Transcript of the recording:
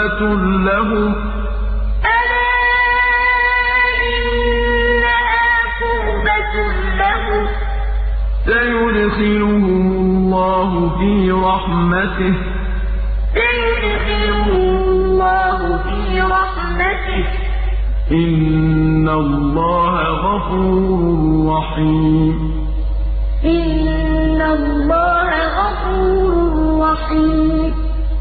وَصَلَوَاتِ الرَّسُولِ ۚ أَلَا إِنَّهَا قُرْبَةٌ لَّهُمْ ۚ سَيُدْخِلُهُمُ اللَّهُ فِي رَحْمَتِهِ ۗ إِنَّ اللَّهَ غَفُورٌ رَّحِيمٌ.